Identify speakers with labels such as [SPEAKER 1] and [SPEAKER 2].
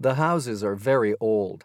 [SPEAKER 1] The houses are very old.